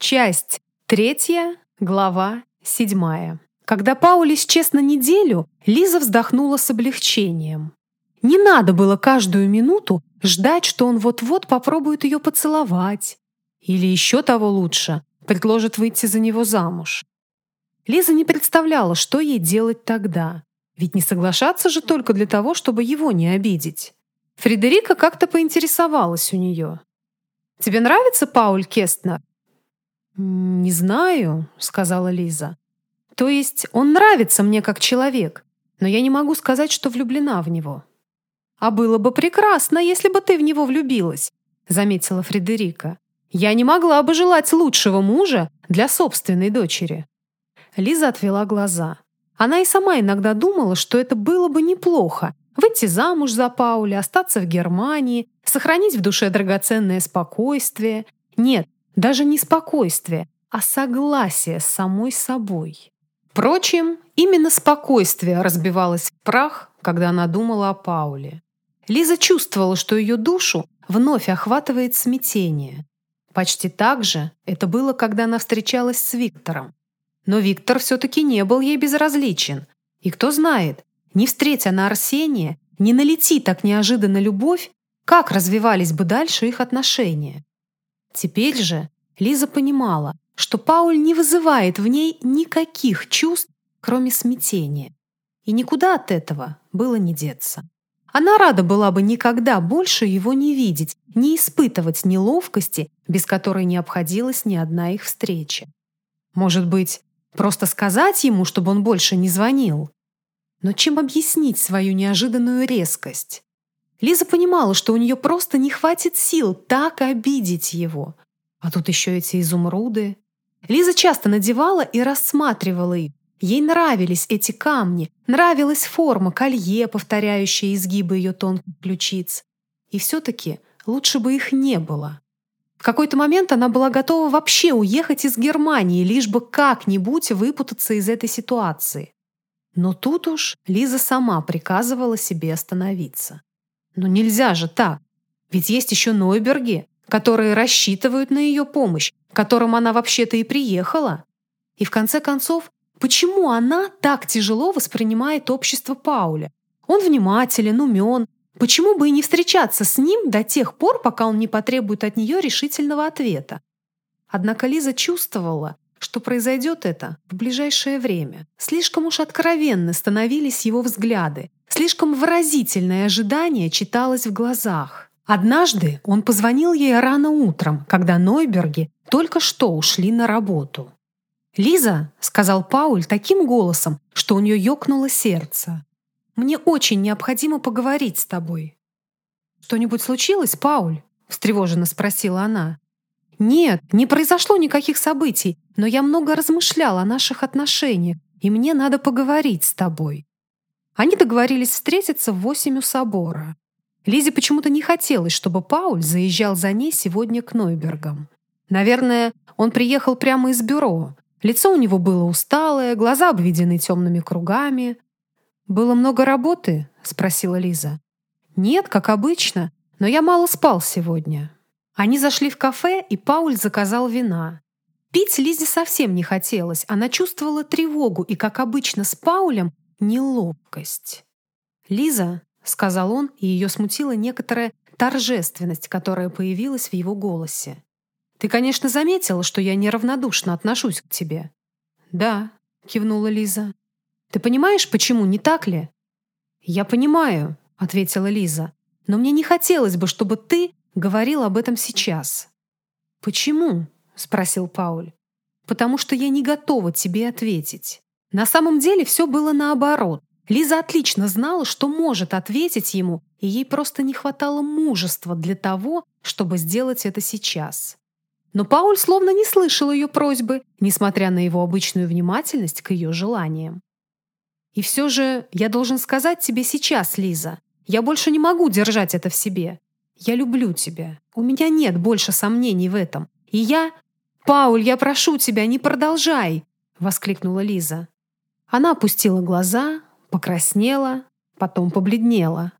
Часть третья, глава седьмая. Когда Пауль исчез на неделю, Лиза вздохнула с облегчением. Не надо было каждую минуту ждать, что он вот-вот попробует ее поцеловать. Или еще того лучше, предложит выйти за него замуж. Лиза не представляла, что ей делать тогда. Ведь не соглашаться же только для того, чтобы его не обидеть. Фредерика как-то поинтересовалась у нее. «Тебе нравится Пауль Кестнер?» «Не знаю», — сказала Лиза. «То есть он нравится мне как человек, но я не могу сказать, что влюблена в него». «А было бы прекрасно, если бы ты в него влюбилась», — заметила Фредерика. «Я не могла бы желать лучшего мужа для собственной дочери». Лиза отвела глаза. Она и сама иногда думала, что это было бы неплохо — выйти замуж за Пауля, остаться в Германии, сохранить в душе драгоценное спокойствие. Нет, даже не спокойствие, а согласие с самой собой. Впрочем, именно спокойствие разбивалось в прах, когда она думала о Пауле. Лиза чувствовала, что ее душу вновь охватывает смятение. Почти так же это было, когда она встречалась с Виктором. Но Виктор все-таки не был ей безразличен. И кто знает, не встретя на Арсения, не налети так неожиданно любовь, как развивались бы дальше их отношения. Теперь же Лиза понимала, что Пауль не вызывает в ней никаких чувств, кроме смятения. И никуда от этого было не деться. Она рада была бы никогда больше его не видеть, не испытывать неловкости, без которой не обходилась ни одна их встреча. Может быть, просто сказать ему, чтобы он больше не звонил? Но чем объяснить свою неожиданную резкость? Лиза понимала, что у нее просто не хватит сил так обидеть его. А тут еще эти изумруды. Лиза часто надевала и рассматривала их. Ей нравились эти камни, нравилась форма колье, повторяющая изгибы ее тонких ключиц. И все-таки лучше бы их не было. В какой-то момент она была готова вообще уехать из Германии, лишь бы как-нибудь выпутаться из этой ситуации. Но тут уж Лиза сама приказывала себе остановиться. Но нельзя же так. Ведь есть еще Нойберги, которые рассчитывают на ее помощь, к которым она вообще-то и приехала. И в конце концов, почему она так тяжело воспринимает общество Пауля? Он внимателен, умен. Почему бы и не встречаться с ним до тех пор, пока он не потребует от нее решительного ответа? Однако Лиза чувствовала, что произойдет это в ближайшее время. Слишком уж откровенны становились его взгляды, слишком выразительное ожидание читалось в глазах. Однажды он позвонил ей рано утром, когда Нойберги только что ушли на работу. «Лиза», — сказал Пауль таким голосом, что у нее ёкнуло сердце, «мне очень необходимо поговорить с тобой». «Что-нибудь случилось, Пауль?» — встревоженно спросила она. «Нет, не произошло никаких событий, но я много размышлял о наших отношениях, и мне надо поговорить с тобой». Они договорились встретиться в восемь у собора. Лизе почему-то не хотелось, чтобы Пауль заезжал за ней сегодня к Нойбергам. Наверное, он приехал прямо из бюро. Лицо у него было усталое, глаза обведены темными кругами. «Было много работы?» — спросила Лиза. «Нет, как обычно, но я мало спал сегодня». Они зашли в кафе, и Пауль заказал вина. Пить Лизе совсем не хотелось. Она чувствовала тревогу и, как обычно с Паулем, неловкость. «Лиза», — сказал он, и ее смутила некоторая торжественность, которая появилась в его голосе. «Ты, конечно, заметила, что я неравнодушно отношусь к тебе?» «Да», — кивнула Лиза. «Ты понимаешь, почему, не так ли?» «Я понимаю», — ответила Лиза. «Но мне не хотелось бы, чтобы ты говорил об этом сейчас. «Почему?» — спросил Пауль. «Потому что я не готова тебе ответить. На самом деле все было наоборот. Лиза отлично знала, что может ответить ему, и ей просто не хватало мужества для того, чтобы сделать это сейчас. Но Пауль словно не слышал ее просьбы, несмотря на его обычную внимательность к ее желаниям. «И все же я должен сказать тебе сейчас, Лиза, я больше не могу держать это в себе. Я люблю тебя. У меня нет больше сомнений в этом. И я... «Пауль, я прошу тебя, не продолжай!» — воскликнула Лиза. Она опустила глаза, покраснела, потом побледнела.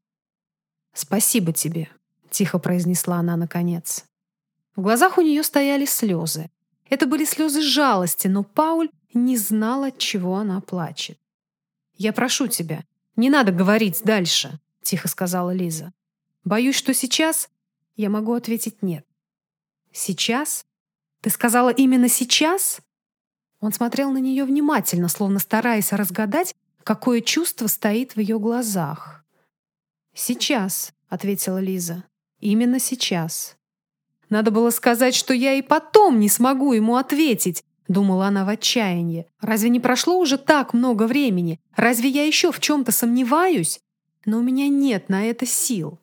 «Спасибо тебе», — тихо произнесла она наконец. В глазах у нее стояли слезы. Это были слезы жалости, но Пауль не знал, от чего она плачет. «Я прошу тебя, не надо говорить дальше», — тихо сказала Лиза. «Боюсь, что сейчас я могу ответить нет». «Сейчас? Ты сказала именно сейчас?» Он смотрел на нее внимательно, словно стараясь разгадать, какое чувство стоит в ее глазах. «Сейчас», — ответила Лиза. «Именно сейчас». Надо было сказать, что я и потом не смогу ему ответить, думала она в отчаянии. Разве не прошло уже так много времени? Разве я еще в чем-то сомневаюсь? Но у меня нет на это сил.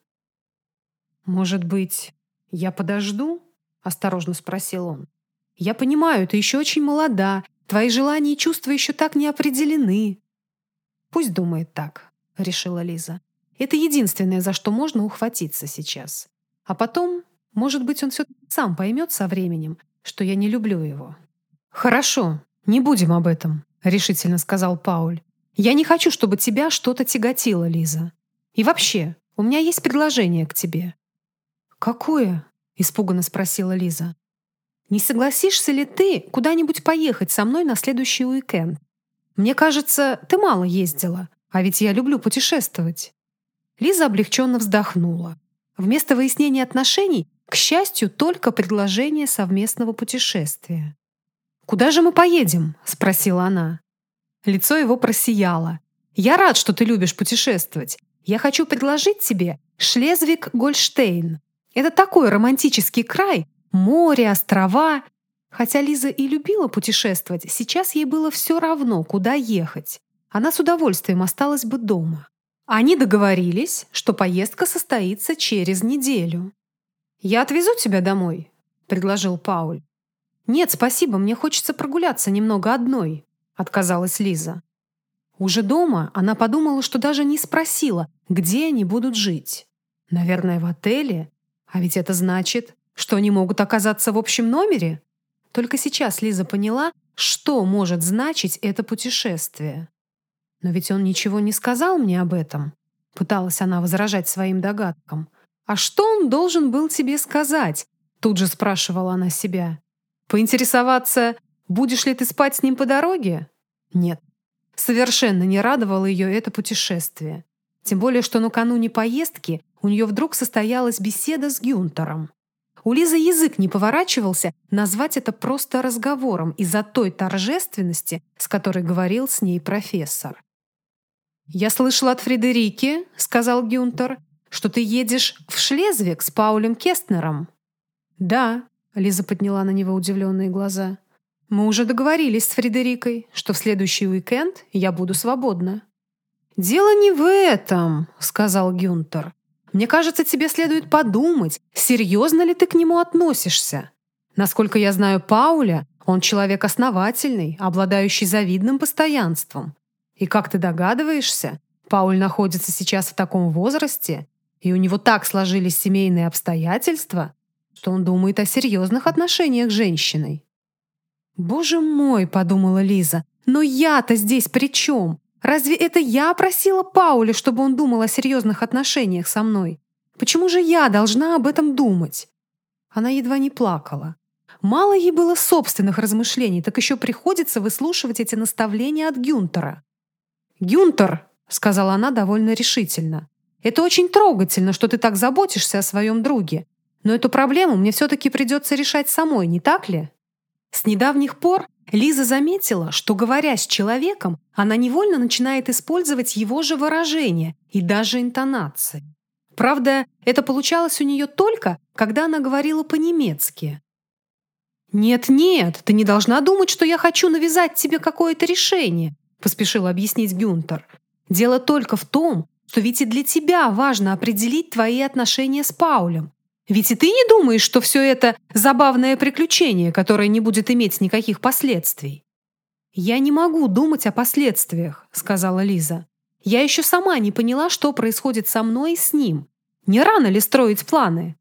Может быть, я подожду? Осторожно спросил он. Я понимаю, ты еще очень молода, твои желания и чувства еще так не определены. Пусть думает так, решила Лиза. Это единственное, за что можно ухватиться сейчас. А потом может быть, он все сам поймет со временем, что я не люблю его. «Хорошо, не будем об этом», — решительно сказал Пауль. «Я не хочу, чтобы тебя что-то тяготило, Лиза. И вообще, у меня есть предложение к тебе». «Какое?» — испуганно спросила Лиза. «Не согласишься ли ты куда-нибудь поехать со мной на следующий уикенд? Мне кажется, ты мало ездила, а ведь я люблю путешествовать». Лиза облегченно вздохнула. Вместо выяснения отношений к счастью, только предложение совместного путешествия. «Куда же мы поедем?» — спросила она. Лицо его просияло. «Я рад, что ты любишь путешествовать. Я хочу предложить тебе Шлезвиг-Гольштейн. Это такой романтический край, море, острова. Хотя Лиза и любила путешествовать, сейчас ей было все равно, куда ехать. Она с удовольствием осталась бы дома. Они договорились, что поездка состоится через неделю. «Я отвезу тебя домой», — предложил Пауль. «Нет, спасибо, мне хочется прогуляться немного одной», — отказалась Лиза. Уже дома она подумала, что даже не спросила, где они будут жить. Наверное, в отеле? А ведь это значит, что они могут оказаться в общем номере? Только сейчас Лиза поняла, что может значить это путешествие. «Но ведь он ничего не сказал мне об этом», — пыталась она возражать своим догадкам. «А что он должен был тебе сказать?» Тут же спрашивала она себя. «Поинтересоваться, будешь ли ты спать с ним по дороге?» Нет. Совершенно не радовало ее это путешествие. Тем более, что накануне поездки у нее вдруг состоялась беседа с Гюнтером. У Лизы язык не поворачивался назвать это просто разговором из-за той торжественности, с которой говорил с ней профессор. «Я слышал от Фредерики», — сказал Гюнтер, что ты едешь в Шлезвик с Паулем Кестнером?» «Да», — Лиза подняла на него удивленные глаза. «Мы уже договорились с Фредерикой, что в следующий уикенд я буду свободна». «Дело не в этом», — сказал Гюнтер. «Мне кажется, тебе следует подумать, серьезно ли ты к нему относишься. Насколько я знаю Пауля, он человек основательный, обладающий завидным постоянством. И как ты догадываешься, Пауль находится сейчас в таком возрасте, и у него так сложились семейные обстоятельства, что он думает о серьезных отношениях с женщиной. «Боже мой!» — подумала Лиза. «Но я-то здесь при чем? Разве это я просила Пауля, чтобы он думал о серьезных отношениях со мной? Почему же я должна об этом думать?» Она едва не плакала. Мало ей было собственных размышлений, так еще приходится выслушивать эти наставления от Гюнтера. «Гюнтер!» — сказала она довольно решительно. Это очень трогательно, что ты так заботишься о своем друге. Но эту проблему мне все-таки придется решать самой, не так ли? С недавних пор Лиза заметила, что, говоря с человеком, она невольно начинает использовать его же выражения и даже интонации. Правда, это получалось у нее только, когда она говорила по-немецки. «Нет-нет, ты не должна думать, что я хочу навязать тебе какое-то решение», поспешил объяснить Гюнтер. «Дело только в том, что ведь и для тебя важно определить твои отношения с Паулем. Ведь и ты не думаешь, что все это забавное приключение, которое не будет иметь никаких последствий. «Я не могу думать о последствиях», — сказала Лиза. «Я еще сама не поняла, что происходит со мной и с ним. Не рано ли строить планы?»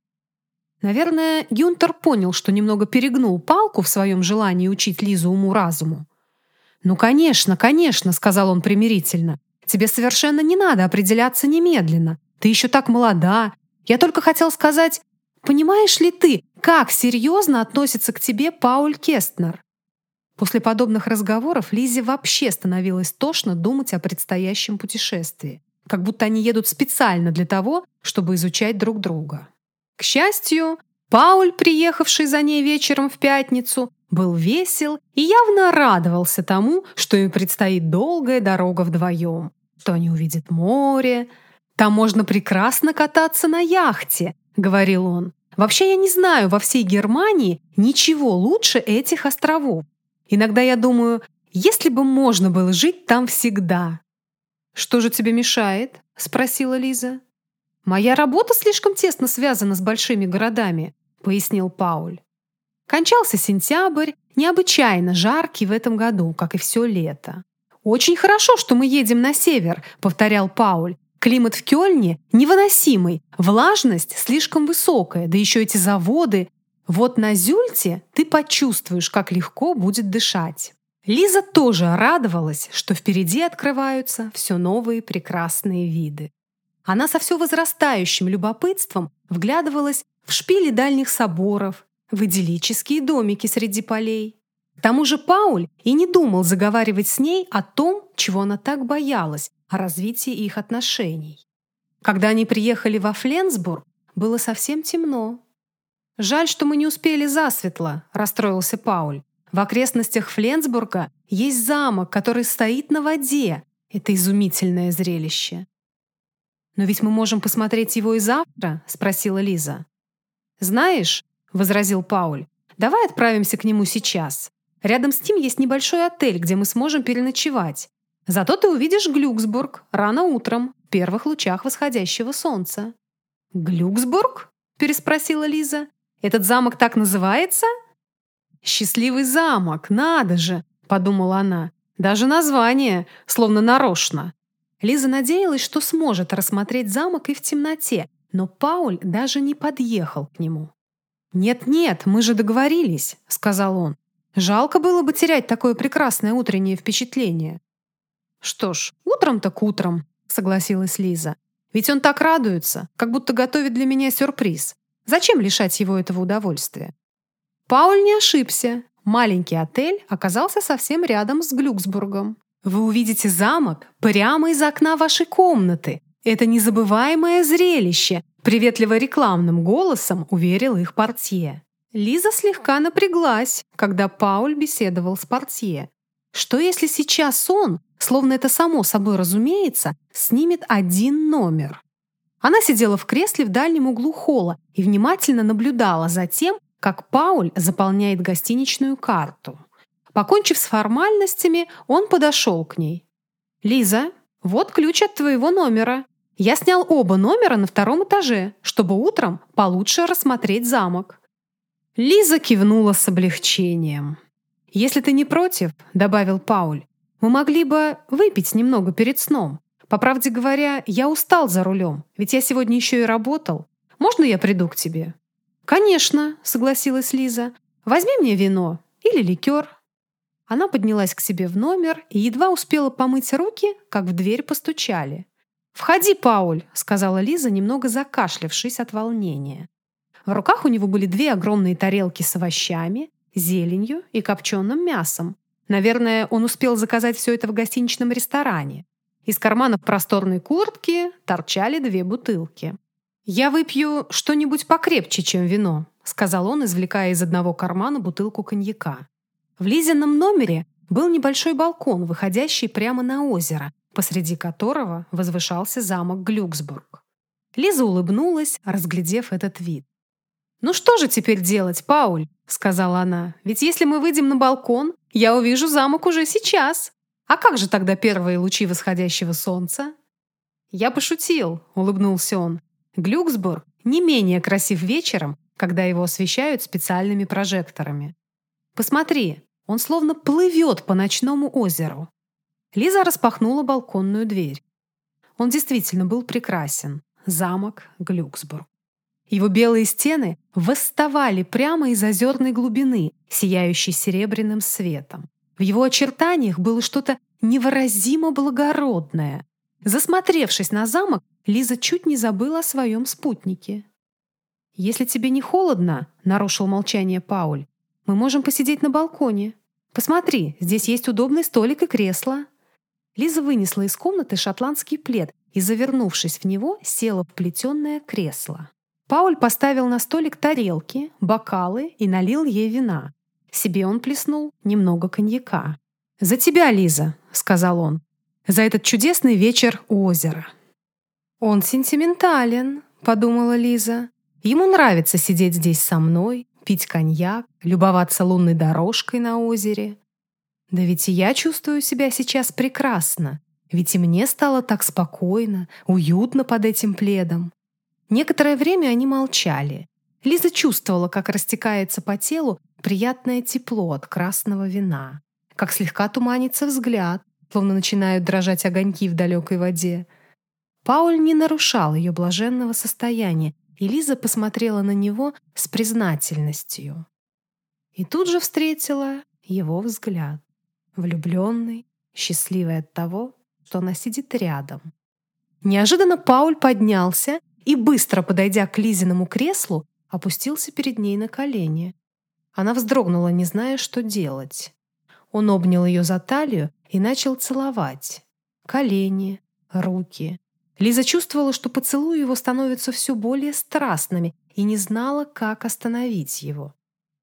Наверное, Гюнтер понял, что немного перегнул палку в своем желании учить Лизу уму-разуму. «Ну, конечно, конечно», — сказал он примирительно. Тебе совершенно не надо определяться немедленно. Ты еще так молода. Я только хотел сказать, понимаешь ли ты, как серьезно относится к тебе Пауль Кестнер? После подобных разговоров Лизе вообще становилось тошно думать о предстоящем путешествии, как будто они едут специально для того, чтобы изучать друг друга. К счастью, Пауль, приехавший за ней вечером в пятницу, был весел и явно радовался тому, что им предстоит долгая дорога вдвоем, что они увидят море. «Там можно прекрасно кататься на яхте», — говорил он. «Вообще я не знаю во всей Германии ничего лучше этих островов. Иногда я думаю, если бы можно было жить там всегда». «Что же тебе мешает?» — спросила Лиза. «Моя работа слишком тесно связана с большими городами», — пояснил Пауль. Кончался сентябрь, необычайно жаркий в этом году, как и все лето. «Очень хорошо, что мы едем на север», — повторял Пауль. «Климат в Кёльне невыносимый, влажность слишком высокая, да еще эти заводы. Вот на Зюльте ты почувствуешь, как легко будет дышать». Лиза тоже радовалась, что впереди открываются все новые прекрасные виды. Она со все возрастающим любопытством вглядывалась в шпили дальних соборов, в идиллические домики среди полей. К тому же Пауль и не думал заговаривать с ней о том, чего она так боялась, о развитии их отношений. Когда они приехали во Фленсбург, было совсем темно. «Жаль, что мы не успели засветло», — расстроился Пауль. «В окрестностях Фленсбурга есть замок, который стоит на воде. Это изумительное зрелище». «Но ведь мы можем посмотреть его и завтра?» — спросила Лиза. «Знаешь», — возразил Пауль, — «давай отправимся к нему сейчас. Рядом с ним есть небольшой отель, где мы сможем переночевать. Зато ты увидишь Глюксбург рано утром, в первых лучах восходящего солнца». «Глюксбург?» — переспросила Лиза. Этот замок так называется?» «Счастливый замок, надо же!» — подумала она. «Даже название, словно нарочно». Лиза надеялась, что сможет рассмотреть замок и в темноте, но Пауль даже не подъехал к нему. «Нет-нет, мы же договорились», — сказал он. «Жалко было бы терять такое прекрасное утреннее впечатление». «Что ж, утром так утром», — согласилась Лиза. «Ведь он так радуется, как будто готовит для меня сюрприз. Зачем лишать его этого удовольствия? Пауль не ошибся. Маленький отель оказался совсем рядом с Глюксбургом. Вы увидите замок прямо из окна вашей комнаты. Это незабываемое зрелище, приветливо рекламным голосом уверил их портье. Лиза слегка напряглась, когда Пауль беседовал с портье. Что если сейчас он, словно это само собой разумеется, снимет один номер? Она сидела в кресле в дальнем углу холла и внимательно наблюдала за тем, как Пауль заполняет гостиничную карту. Покончив с формальностями, он подошел к ней. «Лиза, вот ключ от твоего номера. Я снял оба номера на втором этаже, чтобы утром получше рассмотреть замок». Лиза кивнула с облегчением. «Если ты не против», — добавил Пауль, «мы могли бы выпить немного перед сном. По правде говоря, я устал за рулем, ведь я сегодня еще и работал. Можно я приду к тебе?» «Конечно», — согласилась Лиза. «Возьми мне вино или ликер». Она поднялась к себе в номер и едва успела помыть руки, как в дверь постучали. «Входи, Пауль», — сказала Лиза, немного закашлявшись от волнения. В руках у него были две огромные тарелки с овощами, зеленью и копченым мясом. Наверное, он успел заказать все это в гостиничном ресторане. Из карманов просторной куртки торчали две бутылки. «Я выпью что-нибудь покрепче, чем вино», сказал он, извлекая из одного кармана бутылку коньяка. В Лизином номере был небольшой балкон, выходящий прямо на озеро, посреди которого возвышался замок Глюксбург. Лиза улыбнулась, разглядев этот вид. «Ну что же теперь делать, Пауль?» — сказала она. «Ведь если мы выйдем на балкон, я увижу замок уже сейчас». А как же тогда первые лучи восходящего солнца? Я пошутил, улыбнулся он. Глюксбург не менее красив вечером, когда его освещают специальными прожекторами. Посмотри, он словно плывет по ночному озеру. Лиза распахнула балконную дверь. Он действительно был прекрасен. Замок Глюксбург. Его белые стены восставали прямо из озерной глубины, сияющей серебряным светом. В его очертаниях было что-то невыразимо благородное. Засмотревшись на замок, Лиза чуть не забыла о своем спутнике. «Если тебе не холодно», — нарушил молчание Пауль, «мы можем посидеть на балконе. Посмотри, здесь есть удобный столик и кресло». Лиза вынесла из комнаты шотландский плед и, завернувшись в него, села в плетеное кресло. Пауль поставил на столик тарелки, бокалы и налил ей вина. Себе он плеснул немного коньяка. «За тебя, Лиза», — сказал он, — «за этот чудесный вечер у озера». «Он сентиментален», — подумала Лиза. «Ему нравится сидеть здесь со мной, пить коньяк, любоваться лунной дорожкой на озере. Да ведь и я чувствую себя сейчас прекрасно, ведь и мне стало так спокойно, уютно под этим пледом. Некоторое время они молчали. Лиза чувствовала, как растекается по телу приятное тепло от красного вина, как слегка туманится взгляд, словно начинают дрожать огоньки в далекой воде. Пауль не нарушал ее блаженного состояния, и Лиза посмотрела на него с признательностью. И тут же встретила его взгляд, влюбленный, счастливый от того, что она сидит рядом. Неожиданно Пауль поднялся и, быстро подойдя к Лизиному креслу, опустился перед ней на колени. Она вздрогнула, не зная, что делать. Он обнял ее за талию и начал целовать. Колени, руки. Лиза чувствовала, что поцелуи его становятся все более страстными и не знала, как остановить его.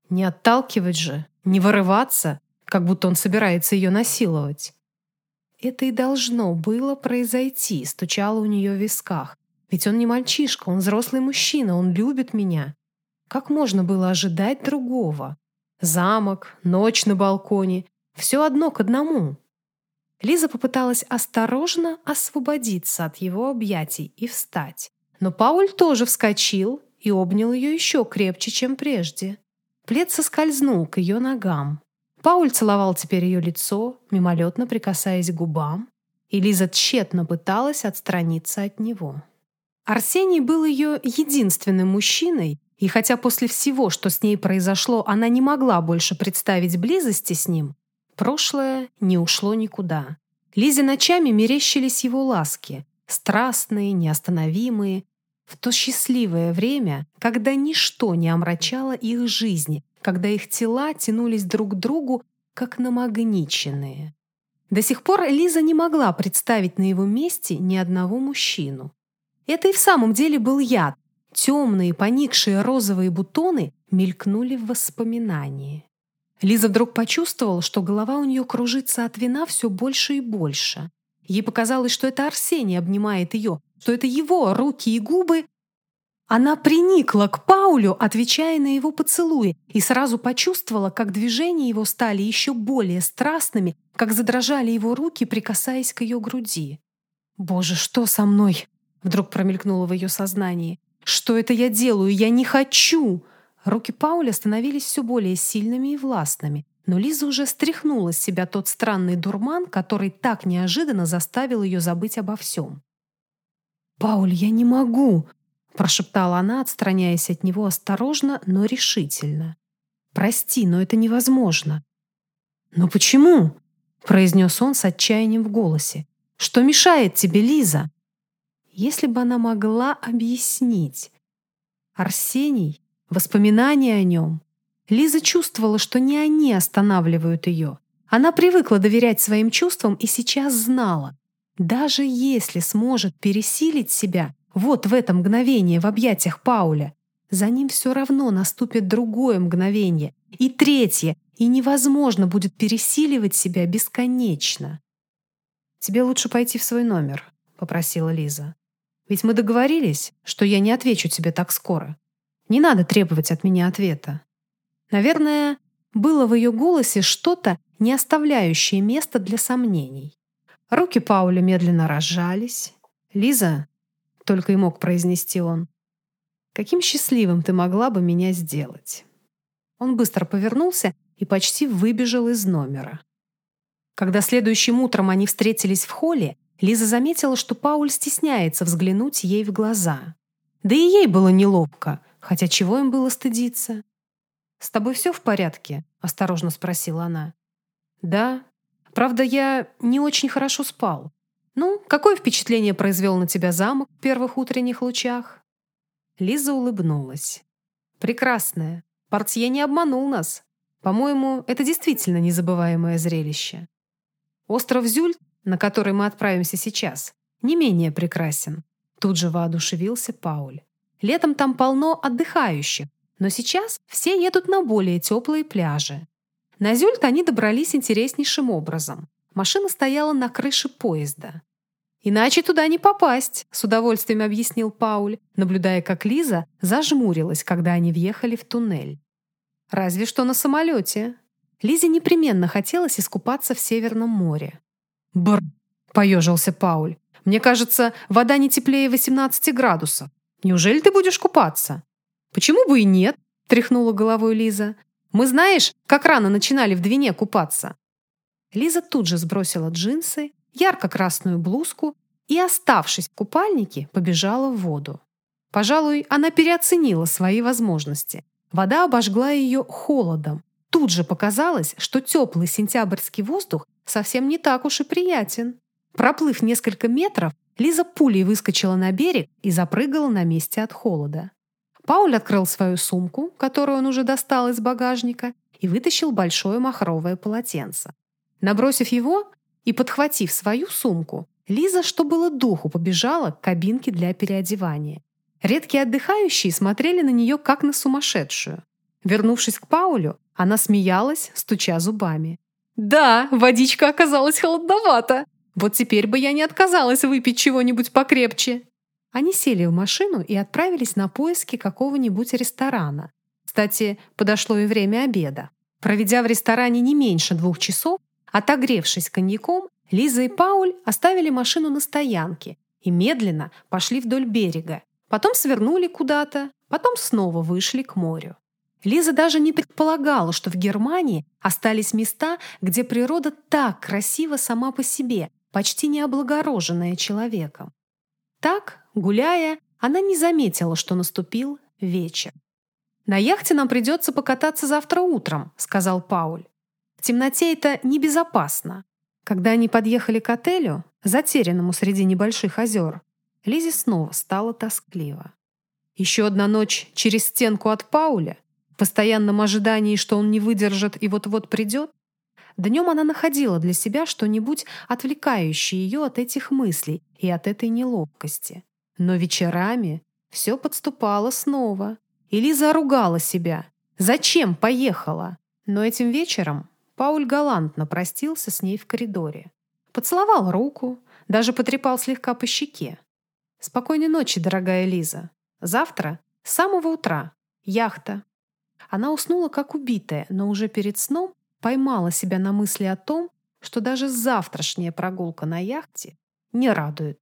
Не отталкивать же, не вырываться, как будто он собирается ее насиловать. Это и должно было произойти, стучало у нее в висках. Ведь он не мальчишка, он взрослый мужчина, он любит меня. Как можно было ожидать другого? Замок, ночь на балконе — все одно к одному. Лиза попыталась осторожно освободиться от его объятий и встать. Но Пауль тоже вскочил и обнял ее еще крепче, чем прежде. Плед соскользнул к ее ногам. Пауль целовал теперь ее лицо, мимолетно прикасаясь к губам, и Лиза тщетно пыталась отстраниться от него. Арсений был ее единственным мужчиной, и хотя после всего, что с ней произошло, она не могла больше представить близости с ним, прошлое не ушло никуда. Лизе ночами мерещились его ласки, страстные, неостановимые, в то счастливое время, когда ничто не омрачало их жизни, когда их тела тянулись друг к другу, как намагниченные. До сих пор Лиза не могла представить на его месте ни одного мужчину. Это и в самом деле был яд. Темные, поникшие розовые бутоны мелькнули в воспоминании. Лиза вдруг почувствовала, что голова у нее кружится от вина все больше и больше. Ей показалось, что это Арсений обнимает ее, что это его руки и губы она приникла к Паулю, отвечая на его поцелуи, и сразу почувствовала, как движения его стали еще более страстными, как задрожали его руки, прикасаясь к ее груди. «Боже, что со мной?» — вдруг промелькнуло в ее сознании. «Что это я делаю? Я не хочу!» Руки Пауля становились все более сильными и властными, но Лиза уже стряхнула с себя тот странный дурман, который так неожиданно заставил ее забыть обо всем. «Пауль, я не могу!» прошептала она, отстраняясь от него осторожно, но решительно. «Прости, но это невозможно». «Но почему?» — произнес он с отчаянием в голосе. «Что мешает тебе, Лиза?» Если бы она могла объяснить. Арсений, воспоминания о нем. Лиза чувствовала, что не они останавливают ее. Она привыкла доверять своим чувствам и сейчас знала, даже если сможет пересилить себя, вот в это мгновение в объятиях Пауля. За ним все равно наступит другое мгновение. И третье. И невозможно будет пересиливать себя бесконечно. «Тебе лучше пойти в свой номер», — попросила Лиза. «Ведь мы договорились, что я не отвечу тебе так скоро. Не надо требовать от меня ответа». Наверное, было в ее голосе что-то, не оставляющее места для сомнений. Руки Пауля медленно разжались. Лиза только и мог произнести он. «Каким счастливым ты могла бы меня сделать?» Он быстро повернулся и почти выбежал из номера. Когда следующим утром они встретились в холле, Лиза заметила, что Пауль стесняется взглянуть ей в глаза. Да и ей было неловко, хотя чего им было стыдиться? «С тобой все в порядке?» — осторожно спросила она. «Да. Правда, я не очень хорошо спал. «Ну, какое впечатление произвел на тебя замок в первых утренних лучах?» Лиза улыбнулась. Прекрасная. Портье не обманул нас. По-моему, это действительно незабываемое зрелище. Остров Зюль, на который мы отправимся сейчас, не менее прекрасен. Тут же воодушевился Пауль. Летом там полно отдыхающих, но сейчас все едут на более теплые пляжи. На Зюльт они добрались интереснейшим образом. Машина стояла на крыше поезда. «Иначе туда не попасть», — с удовольствием объяснил Пауль, наблюдая, как Лиза зажмурилась, когда они въехали в туннель. «Разве что на самолете». Лизе непременно хотелось искупаться в Северном море. «Бр!» — поежился Пауль. «Мне кажется, вода не теплее 18 градусов. Неужели ты будешь купаться?» «Почему бы и нет?» — тряхнула головой Лиза. «Мы, знаешь, как рано начинали в Двине купаться». Лиза тут же сбросила джинсы, ярко-красную блузку и, оставшись в купальнике, побежала в воду. Пожалуй, она переоценила свои возможности. Вода обожгла ее холодом. Тут же показалось, что теплый сентябрьский воздух совсем не так уж и приятен. Проплыв несколько метров, Лиза пулей выскочила на берег и запрыгала на месте от холода. Пауль открыл свою сумку, которую он уже достал из багажника, и вытащил большое махровое полотенце. Набросив его и подхватив свою сумку, Лиза, что было духу, побежала к кабинке для переодевания. Редкие отдыхающие смотрели на нее как на сумасшедшую. Вернувшись к Паулю, она смеялась, стуча зубами. «Да, водичка оказалась холодновата. Вот теперь бы я не отказалась выпить чего-нибудь покрепче». Они сели в машину и отправились на поиски какого-нибудь ресторана. Кстати, подошло и время обеда. Проведя в ресторане не меньше двух часов, Отогревшись коньяком, Лиза и Пауль оставили машину на стоянке и медленно пошли вдоль берега. Потом свернули куда-то, потом снова вышли к морю. Лиза даже не предполагала, что в Германии остались места, где природа так красива сама по себе, почти не облагороженная человеком. Так, гуляя, она не заметила, что наступил вечер. «На яхте нам придется покататься завтра утром», — сказал Пауль. В темноте это небезопасно. Когда они подъехали к отелю, затерянному среди небольших озер, Лизе снова стало тоскливо. Еще одна ночь через стенку от Пауля, в постоянном ожидании, что он не выдержит и вот-вот придет, Днем она находила для себя что-нибудь отвлекающее ее от этих мыслей и от этой неловкости. Но вечерами все подступало снова, и Лиза ругала себя. Зачем поехала? Но этим вечером Пауль галантно простился с ней в коридоре. Поцеловал руку, даже потрепал слегка по щеке. «Спокойной ночи, дорогая Лиза. Завтра, с самого утра, яхта». Она уснула как убитая, но уже перед сном поймала себя на мысли о том, что даже завтрашняя прогулка на яхте не радует.